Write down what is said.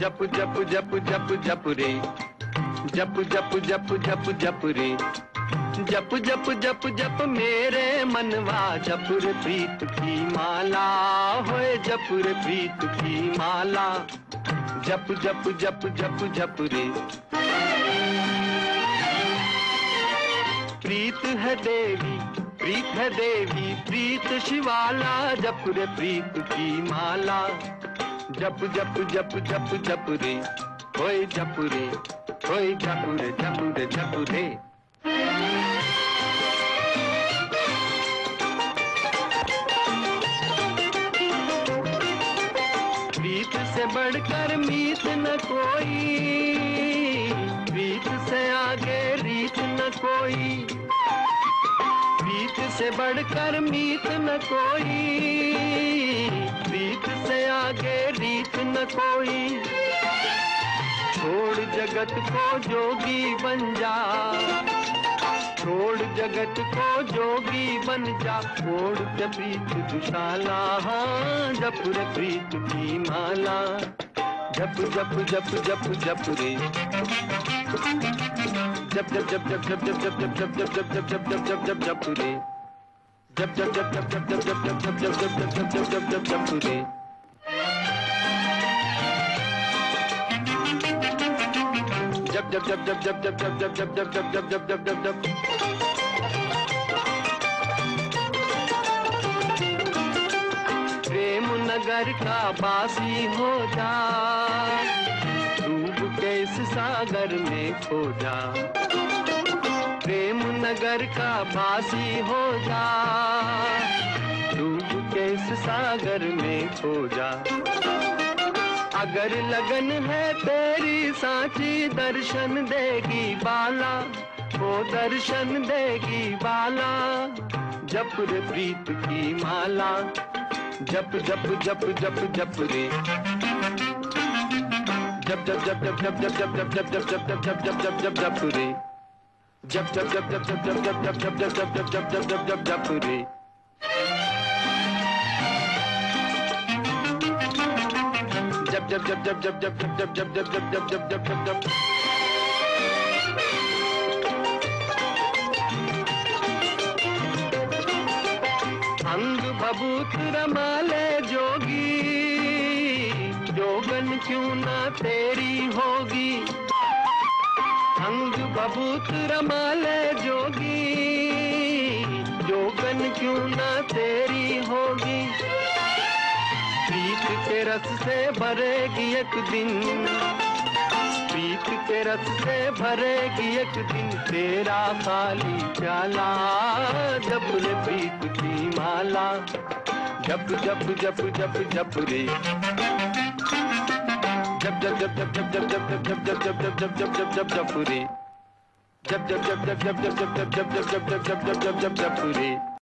जप जप जप जप जप रे जप जप जप जप जप रे जप जप जप जप मेरे मनवा जप रे प्रीत की माला होए जप रे प्रीत की माला जप जप जप जप जप रे प्रीत है देवी प्रीत है देवी प्रीत शिवाला जप रे प्रीत की माला जप जप जप जप जप रे। होए जप रे होए जप रे जप रे जप रे। प्रीत से बढ़कर मीत न कोई, प्रीत से आगे रीत न कोई, प्रीत से बढ़कर मीत न कोई। आगे रीत न कोई छोड़ जगत को जोगी बन जा छोड़ जगत को जोगी बन जा छोड़ के प्रीत दुशाला हाँ जप प्रीत की माला जप जप जप जप जप रे जप जप जप जप जप जप जप जप जप जप जप जप जप जप जप जप रे जप जप जप जप जप जप जप जप जप जप जप जप जप जप जप जप रे जप जप जप जप जप जप जप जप जप जप जप जप जप जप जप प्रेम नगर का बासी हो जा डूब के इस सागर में खो जा प्रेम नगर का बासी हो जा डूब के इस सागर में खो जा अगर लगन है तेरी सांची दर्शन देगी बाला वो दर्शन देगी बाला जप रे प्रीत की माला जप जप जप जप जप रे जप जप जप जप जप जप जप जप जप जप जप जप जप जप जप जप रे जप जप जप जप जप जप जप जप जप जप जप जप जप जप जप जप रे जप जप जप जप जप जप जप जप जप जप जप जप जप जप जप अंग बबूत रमाले जोगी, जोगन क्यों ना तेरी होगी? अंग बबूत रमाले जोगी, जोगन क्यों ना तेरी रस से भरेगी एक दिन प्रीत के रस से भरेगी एक दिन तेरा खाली प्याला जप रे प्रीत की माला जप जप जप जप जप रे जप जप जप जप जप जप जप जप जप जप जप जप जप जप जप रे जप जप जप जप जप जप जप जप जप जप जप जप जप जप जप रे